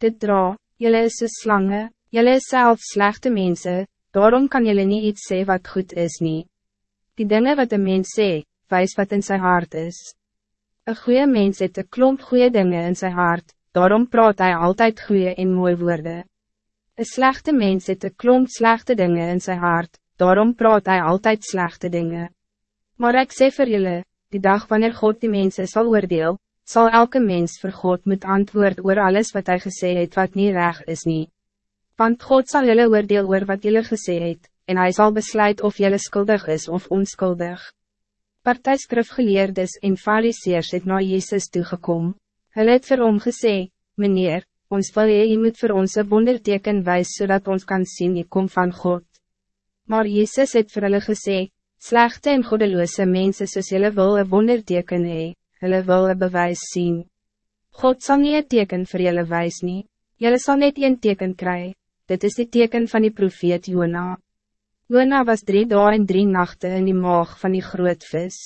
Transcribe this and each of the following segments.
Dit dra, jullie is soos slange, jullie is self slechte mensen, daarom kan jullie niet iets zeggen wat goed is niet. Die dingen wat een mens sê, wijs wat in zijn hart is. Een goede mens het een klomp goede dingen in zijn hart, daarom praat hij altijd goede en mooie woorden. Een slechte mens het een klomp slechte dingen in zijn hart, daarom praat hij altijd slechte dingen. Maar ik zeg voor jullie, die dag wanneer God die mensen zal oordeel, zal elke mens voor God moet antwoord oor alles wat hij gezegd heeft wat niet recht is niet. Want God zal jullie oordeel oor wat jullie gezegd het, en hij zal besluiten of jullie schuldig is of onschuldig. Partijskrifgeleerdes en fariseers het na Jezus toegekom. Hulle het vir hom gesê, Meneer, ons wil jy moet voor ons een wonderteken wijs zodat ons kan zien je kom van God. Maar Jezus het vir hulle gesê, Slechte en goddeloze mensen soos julle wil een wonderteken hee, hulle wil een bewijs zien. God zal niet een teken voor julle wijs nie, julle sal net een teken kry, dit is die teken van die profeet Jona. Jona was drie dagen en drie nachten in die maag van die groot vis.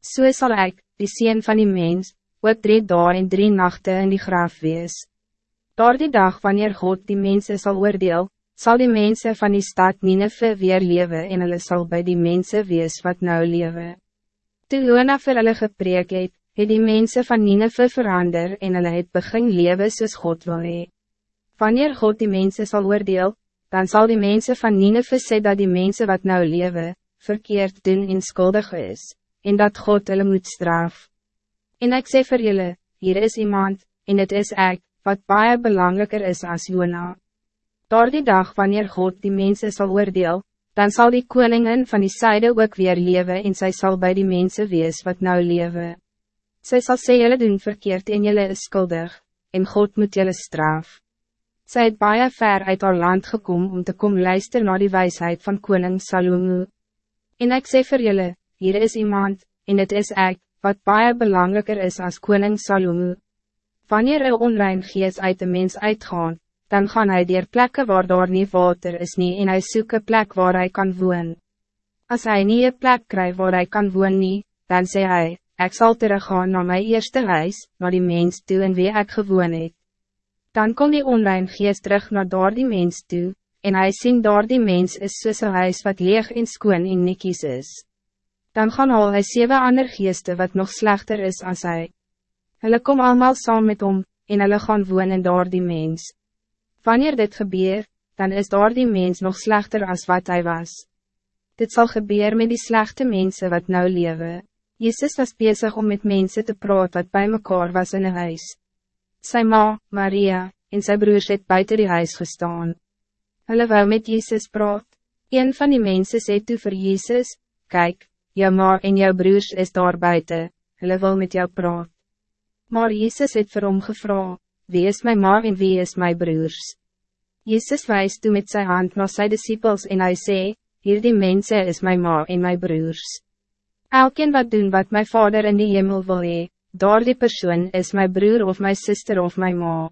So sal ek, die sien van die mens, ook drie dagen en drie nachten in die graaf wees. Door die dag wanneer God die mensen zal oordeel, zal die mensen van die stad Nineve weer leven en hulle sal by die mensen wees wat nou leven. Toe Jona vir hulle gepreek het, het die mensen van Nineve verander en hulle het begin leven soos God wil hee. Wanneer God die mensen zal oordeel, dan zal die mensen van Nineve sê dat die mensen wat nou leven, verkeerd doen en skuldig is, en dat God hulle moet straf. En ik sê vir julle, hier is iemand, en het is ik, wat baie belangrijker is als Jona. Door die dag wanneer God die mensen zal oordeel, dan zal die koningin van die zijde ook weer leven en zij zal bij die mensen wees wat nou leven. Zij zal sê julle doen verkeerd en julle is skuldig, en God moet julle straf. Zij het baie ver uit haar land gekomen om te komen luisteren naar die wijsheid van koning Salomo. En ik zeg voor jullie, hier is iemand, en het is ik, wat baie belangrijker is als koning Salomo. Wanneer een onrein geest uit de mens uitgaan, dan gaan hij dier plekken waar daar nie water is nie en hy soek een plek waar hij kan woon. Als hij niet een plek krijgt waar hij kan woon nie, dan zei hij, ik zal teruggaan naar mijn eerste huis, naar die mens toe en wie ik gewoon het. Dan kom die onrein geest terug naar daar die mens toe, en hij sien daar die mens is soos een huis wat leeg en skoon en nikies is. Dan gaan al hy sewe ander geeste wat nog slechter is als hij. Hulle kom allemaal saam met hom, en hulle gaan woon in daar die mens. Wanneer dit gebeur, dan is daar die mens nog slechter als wat hij was. Dit zal gebeuren met die slechte mensen wat nou leven. Jezus was bezig om met mensen te praten wat bij mekaar was in een huis sy ma, Maria, en sy broers het buiten die huis gestaan. Hulle wou met Jezus praat. Een van die mensen sê toe vir Jezus, Kijk, jou ma en jou broers is daar buiten, hulle wil met jou praat. Maar Jezus het vir hom gevra, Wie is my ma en wie is my broers? Jezus wijst toe met zijn hand naar zijn disciples en hij sê, Hier die mensen is my ma en my broers. Elkeen wat doen wat mijn vader in die hemel wil hee, daar die persoon is mijn broer of mijn zuster of mijn ma.